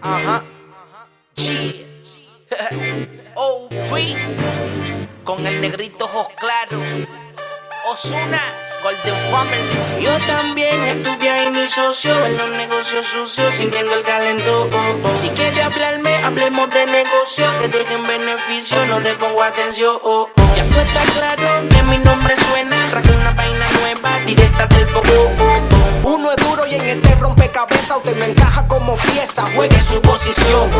Ajá. G. OP. Con el negrito ojos claros. Osuna. Golden Family. Yo también estuve ahí mi socio en los negocios sucios, sintiendo el calentón. Si quiere hablarme, hablemos de negocio, que dejen beneficio, no le pongo atención. Ya tú está como pieza, juegue su posición.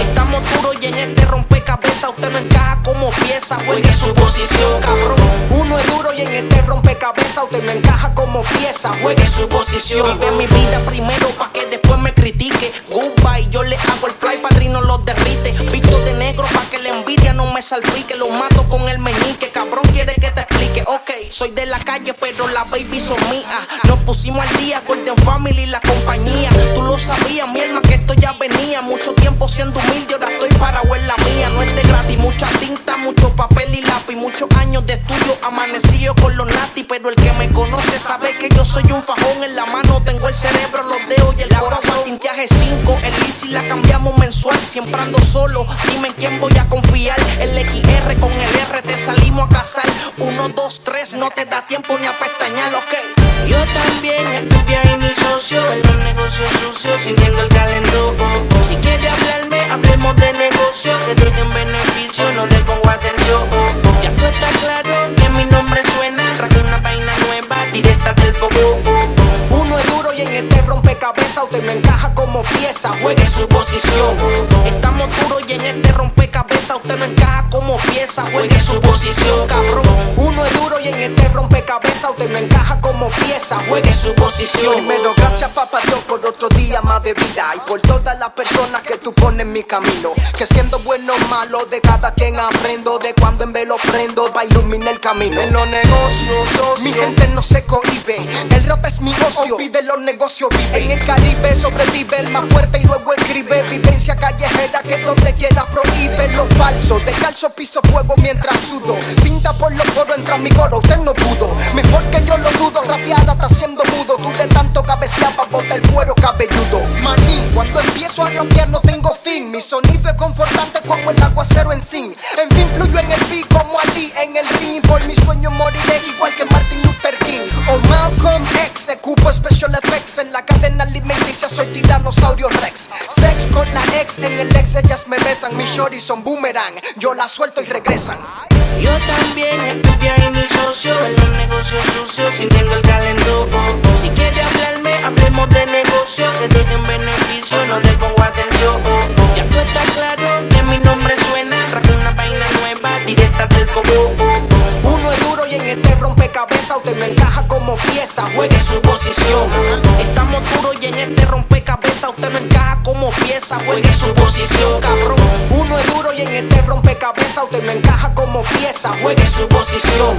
Estamos duros y en este rompecabezas usted no encaja como pieza, juegue su posición, cabrón. Uno es duro y en este rompecabezas usted me encaja como pieza, juegue su posición. Vive mi vida primero pa' que después me critique. Goodbye, yo le hago el fly, padrino los derrite. Visto de negro pa' que la envidia no me salpique. Lo mato con el meñique, cabrón, quiere que te Ok, soy de la calle, pero la baby son mías. Nos pusimos al día, Golden Family la compañía. Tú lo sabías, mi alma, que esto ya venía. Mucho tiempo siendo humilde, ahora estoy para en la mía. No es de gratis, mucha tinta, mucho papel y lápiz. Muchos años de estudio, amanecido con los nati. Pero el que me conoce sabe que yo soy un fajón. En la mano tengo el cerebro, los 5, el Easy la cambiamos mensual. Siempre ando solo, dime en quién voy a confiar. El XR con el R te salimos a casar. 1, 2, 3, no te da tiempo ni a pestañear, ok. Yo también estuve ahí mi socio en los negocios sucios, sintiendo el calentón. Juegue su posición. Estamos duros y en este rompecabezas usted no encaja como pieza, juegue su posición, cabrón. Uno es duro rompecabezas usted me encaja como pieza, juegue su posición. Primero, gracias papá Dios por otro día más de vida y por todas las personas que tú pones en mi camino. Que siendo bueno o malo de cada quien aprendo, de cuando en vez lo prendo, va a iluminar el camino. En los negocios, socio, mi gente no se cohibe. El rap es mi ocio, pide los negocios vive. En el Caribe sobrevive el más fuerte y luego escribe. Callejera que donde quiera prohíbe lo falso. De calzo piso fuego mientras sudo. Pinta por los poros entra mi coro, usted no pudo. Mejor que yo lo dudo, rapeada está siendo mudo. Tú de tanto cabecear pa' botar el cuero cabelludo. Manín, cuando empiezo a rapear no tengo fin. Mi sonido es confortante como el aguacero en zinc. En fin, fluyo en el beat como Ali en el ring. Por mi sueño moriré igual que Martin Luther King. O Malcolm X, ocupo special effects en la cadena alimenticia. Soy tiranosaurio Rex. La ex, en el ex ellas me besan. Mis shorties son boomerang, yo la suelto y regresan. Yo también estuve ahí mi socio en los negocios sucios, sintiendo el calentón. Si quiere hablarme, hablemos de negocio, que dejen beneficio, no le pongo atención. Ya tú está claro que mi nombre suena, traje una vaina nueva, directa del foco. Uno es duro y en este rompecabezas usted me encaja como pieza, juegue su posición. Estamos duros y en este rompecabezas usted no encaja como pieza, juegue su posición, cabrón. Uno es duro y en este rompecabezas usted me encaja como pieza, juegue su posición.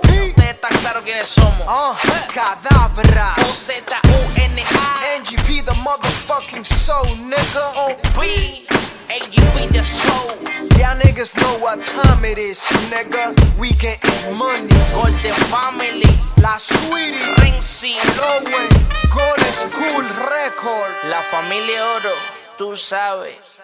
Ustedes están claros quiénes somos. Ah, cadabra. O-Z-U-N-A. NGP the motherfucking soul, nigga. O-B. AGB the soul. Y'all niggas know what time it is, nigga. We getting money. Golden Family. La Sweetie, Renzi. Lowen, Gold School Record. La familia Oro. Tú sabes.